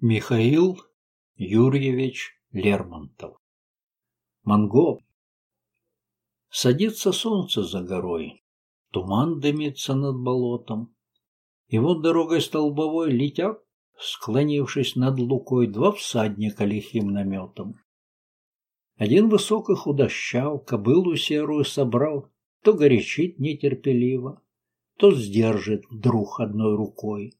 Михаил Юрьевич Лермонтов Монго Садится солнце за горой, Туман дымится над болотом, И вот дорогой столбовой летят, Склонившись над лукой, Два всадника лихим наметом. Один высок и худощав, Кобылу серую собрал, То горячит нетерпеливо, То сдержит вдруг одной рукой.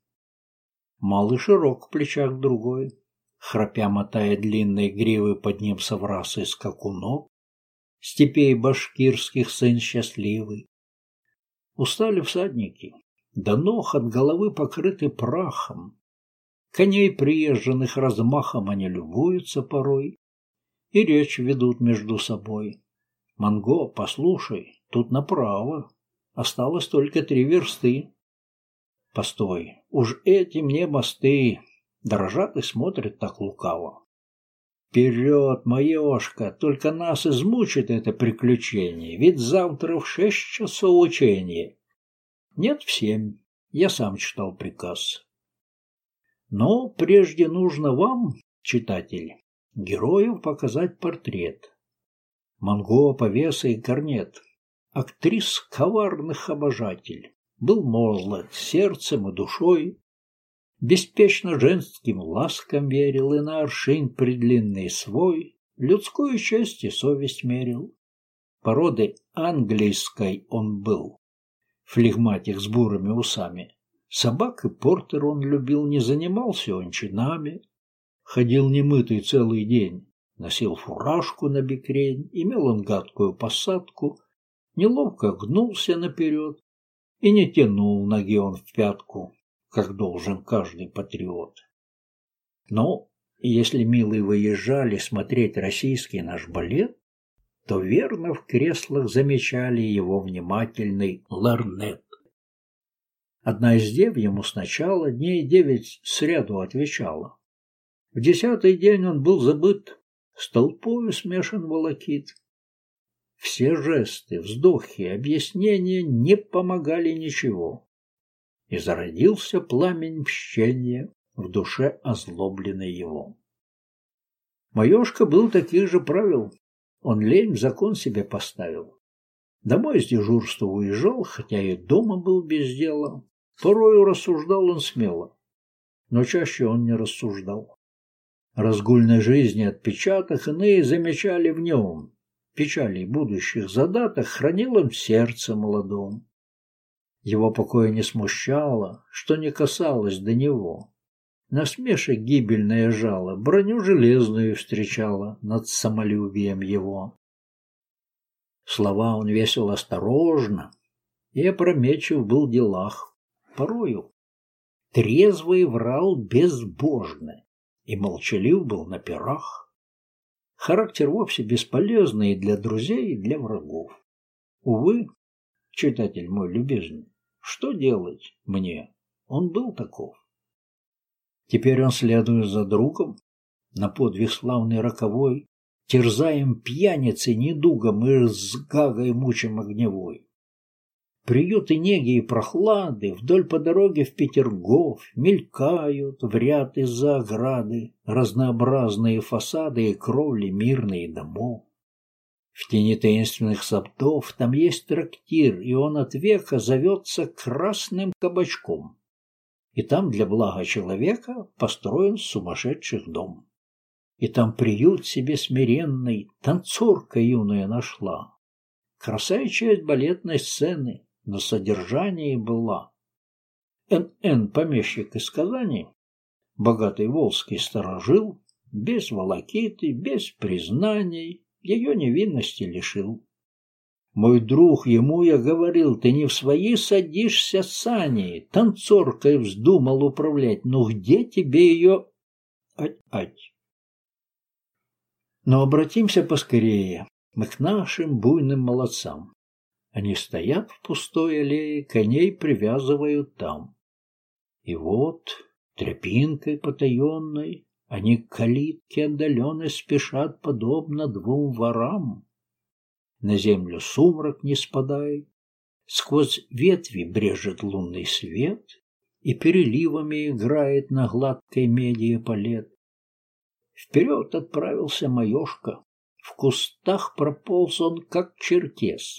Малый широк в плечах другой, Храпя мотая длинной гривы Под ним соврасы скакунок, Степей башкирских сын счастливый. Устали всадники, до ног от головы покрыты прахом. Коней приезженных размахом они любуются порой И речь ведут между собой. Манго, послушай, тут направо, Осталось только три версты. Постой, уж эти мне мосты дрожат и смотрят так лукаво. Вперед, маешка, только нас измучит это приключение, ведь завтра в шесть часов учения. Нет, в семь. Я сам читал приказ. Но прежде нужно вам, читатель, героев показать портрет. Монго, повеса и корнет. Актрис коварных обожатель был молод сердцем и душой, Беспечно женским ласкам верил и на аршин предлинный свой Людскую честь и совесть мерил. Породы английской он был, флегматик с бурыми усами. Собак и портер он любил, не занимался он чинами. Ходил немытый целый день, носил фуражку на бекрень, имел он гадкую посадку, неловко гнулся наперед, и не тянул ноги он в пятку, как должен каждый патриот. Но если милые выезжали смотреть российский наш балет, то верно в креслах замечали его внимательный ларнет. Одна из дев ему сначала дней девять сряду отвечала. В десятый день он был забыт, с толпою смешан волокит. Все жесты, вздохи, объяснения не помогали ничего. И зародился пламень мщения в душе озлобленной его. Маешка был таких же правил. Он лень в закон себе поставил. Домой с дежурства уезжал, хотя и дома был без дела. Порою рассуждал он смело, но чаще он не рассуждал. Разгульной жизни отпечаток иные замечали в нем, печалей будущих задаток хранил он в сердце молодом. Его покоя не смущало, что не касалось до него. Насмешек гибельное жало броню железную встречала над самолюбием его. Слова он весил осторожно и опрометчив был в делах, порою. Трезвый врал безбожно и молчалив был на перах. Характер вовсе бесполезный и для друзей, и для врагов. Увы, читатель мой любезный, что делать мне? Он был таков. Теперь он следует за другом, на подвиг славный роковой, терзаем пьяницы недугом и с гагой мучим огневой. Приюты неги и прохлады вдоль по дороге в Петергоф мелькают в ряд из-за ограды разнообразные фасады и кровли мирные домов. В тени таинственных саптов там есть трактир, и он от века зовется Красным Кабачком. И там для блага человека построен сумасшедших дом. И там приют себе смиренный танцорка юная нашла. Краса и часть балетной сцены, на содержании была. Н.Н. помещик из Казани, богатый волжский сторожил, без волокиты, без признаний, ее невинности лишил. Мой друг, ему я говорил, ты не в свои садишься сани, танцоркой вздумал управлять, ну где тебе ее... Ать-ать. Но обратимся поскорее мы к нашим буйным молодцам. Они стоят в пустой аллее, коней привязывают там. И вот тряпинкой потаенной они к калитке отдаленной спешат, подобно двум ворам. На землю сумрак не спадает, сквозь ветви брежет лунный свет, и переливами играет на гладкой меди эполет. Вперед отправился Маешка. В кустах прополз он, как черкес,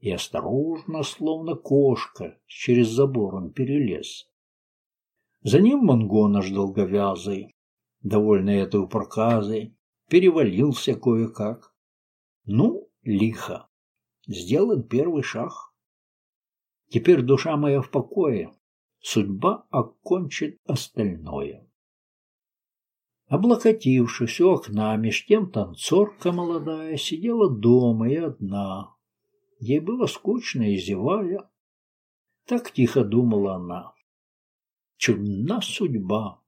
и осторожно, словно кошка, через забор он перелез. За ним Монго наш долговязый, довольный этой проказой, перевалился кое-как. Ну, лихо, сделан первый шаг. Теперь душа моя в покое, судьба окончит остальное. Облокотившись у окна, меж тем танцорка молодая сидела дома и одна. Ей было скучно и зевая. Так тихо думала она. Чудна судьба.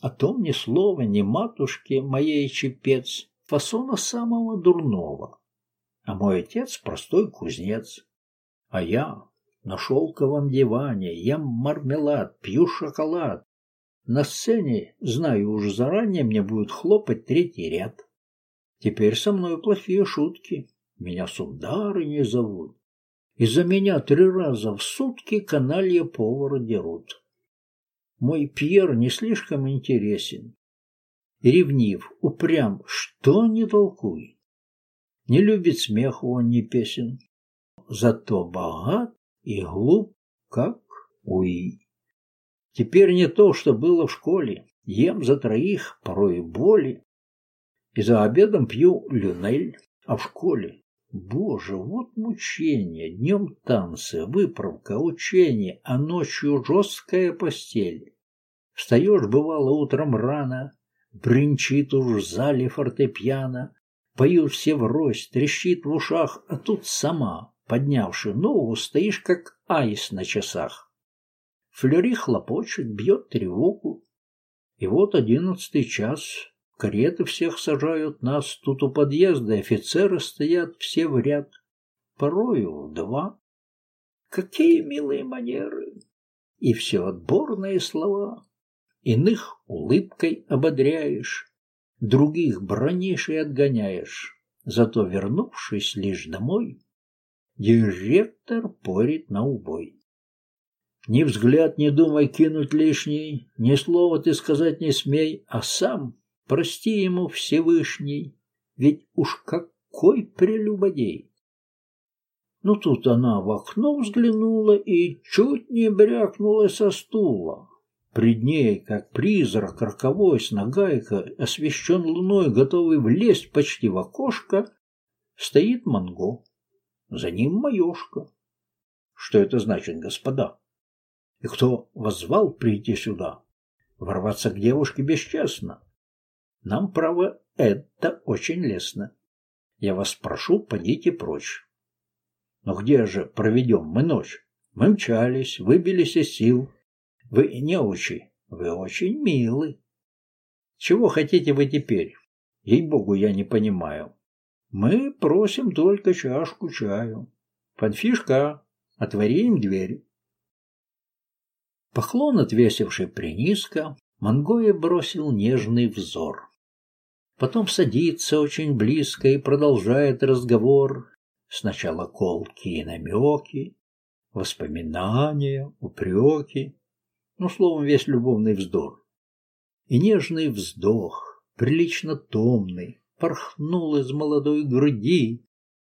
О том ни слова, ни матушки моей чепец, фасона самого дурного. А мой отец простой кузнец, а я на шелковом диване ем мармелад, пью шоколад. На сцене, знаю уже заранее, мне будет хлопать третий ряд. Теперь со мной плохие шутки. Меня сударыней зовут. Из-за меня три раза в сутки каналья повара дерут. Мой Пьер не слишком интересен. Ревнив, упрям, что не толкуй. Не любит смеху он не песен. Зато богат и глуп, как уи. Теперь не то, что было в школе. Ем за троих, порой и боли. И за обедом пью люнель, а в школе Боже, вот мучение, днем танцы, выправка, учение, а ночью жесткая постель. Встаешь, бывало, утром рано, бренчит уж в зале фортепиано, поют все врозь, трещит в ушах, а тут сама, поднявши ногу, стоишь, как айс на часах. Флюри хлопочет, бьет тревогу, и вот одиннадцатый час, Кареты всех сажают нас, тут у подъезда офицеры стоят все в ряд, порою два. Какие милые манеры! И все отборные слова. Иных улыбкой ободряешь, других бронишь и отгоняешь. Зато, вернувшись лишь домой, директор порит на убой. Ни взгляд не думай кинуть лишний, ни слова ты сказать не смей, а сам Прости ему Всевышний, ведь уж какой прелюбодей! Ну тут она в окно взглянула и чуть не брякнула со стула. Пред ней, как призрак роковой с нагайкой, освещен луной, готовый влезть почти в окошко, стоит Монго. За ним Маешка. Что это значит, господа? И кто возвал прийти сюда? Ворваться к девушке бесчестно. Нам, право, это очень лестно. Я вас прошу, подите прочь. Но где же проведем мы ночь? Мы мчались, выбились из сил. Вы не очень, вы очень милы. Чего хотите вы теперь? Ей-богу, я не понимаю. Мы просим только чашку чаю. Панфишка, отвори им дверь. Поклон, отвесивший принизко, Мангоя бросил нежный взор. Потом садится очень близко и продолжает разговор. Сначала колкие намеки, воспоминания, упреки, ну, словом, весь любовный вздор. И нежный вздох, прилично томный, порхнул из молодой груди,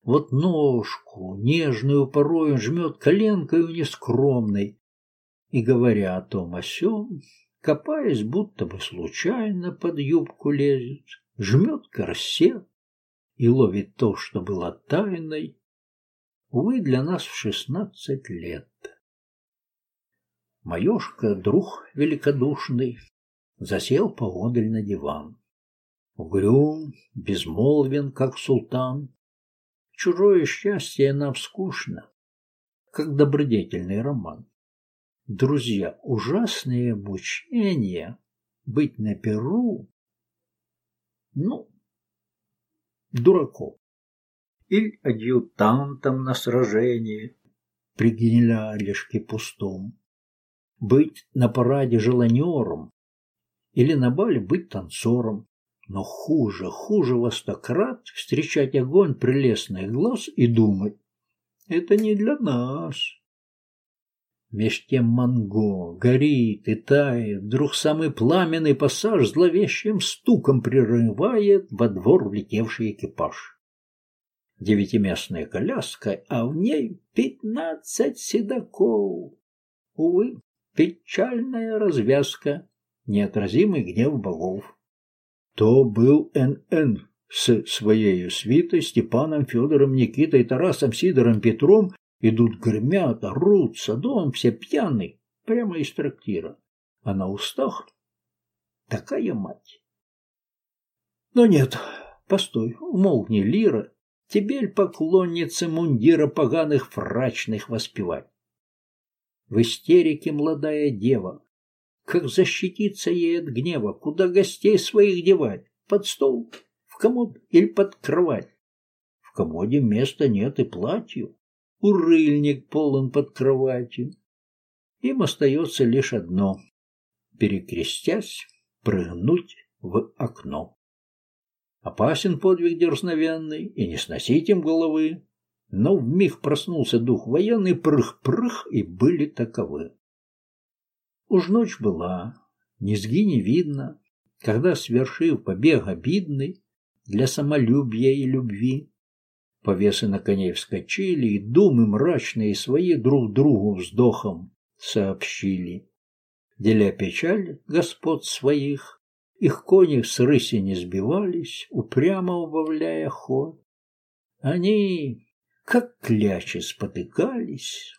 вот ножку, нежную порою жмет коленкою нескромной, и, говоря о том о сём, копаясь, будто бы случайно под юбку лезет, жмет корсет и ловит то, что было тайной, увы, для нас в шестнадцать лет. Маешка, друг великодушный, засел поодаль на диван. Угрюм, безмолвен, как султан. Чужое счастье нам скучно, как добродетельный роман. Друзья, ужасные мучения быть на перу ну, дураков. Или адъютантом на сражении при генералишке пустом. Быть на параде желанером или на бале быть танцором. Но хуже, хуже во сто встречать огонь прелестных глаз и думать, это не для нас. Меж тем Манго горит и тает, вдруг самый пламенный пассаж зловещим стуком прерывает во двор влетевший экипаж. Девятиместная коляска, а в ней пятнадцать седаков. Увы, печальная развязка, неотразимый гнев богов. То был Н.Н. с своей свитой Степаном, Федором, Никитой, Тарасом, Сидором, Петром Идут, гремят, орут, садом, все пьяны, прямо из трактира. А на устах такая мать. Но нет, постой, умолкни, Лира, тебе поклонницы мундира поганых фрачных воспевать. В истерике молодая дева, как защититься ей от гнева, куда гостей своих девать, под стол, в комод или под кровать. В комоде места нет и платью урыльник полон под кроватью. Им остается лишь одно — перекрестясь, прыгнуть в окно. Опасен подвиг дерзновенный, и не сносить им головы, но в миг проснулся дух военный, прых-прых, и были таковы. Уж ночь была, низги не видно, когда, свершив побег обидный для самолюбия и любви, Повесы на коней вскочили, и думы мрачные свои друг другу вздохом сообщили. Деля печаль господ своих, их кони с рыси не сбивались, упрямо убавляя ход. Они, как клячи, спотыкались,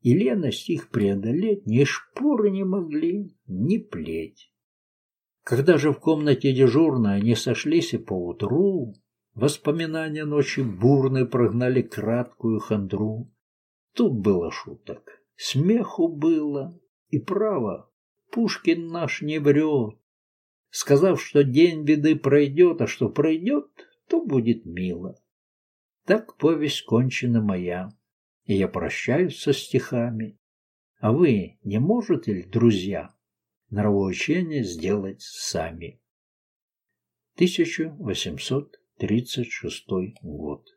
и леность их преодолеть ни шпоры не могли, ни плеть. Когда же в комнате дежурной они сошлись и поутру, Воспоминания ночи бурной прогнали краткую хандру. Тут было шуток, смеху было, и право, Пушкин наш не врет. Сказав, что день беды пройдет, а что пройдет, то будет мило. Так повесть кончена моя, и я прощаюсь со стихами. А вы не можете ли, друзья, нравоучение сделать сами? 1800 36 год.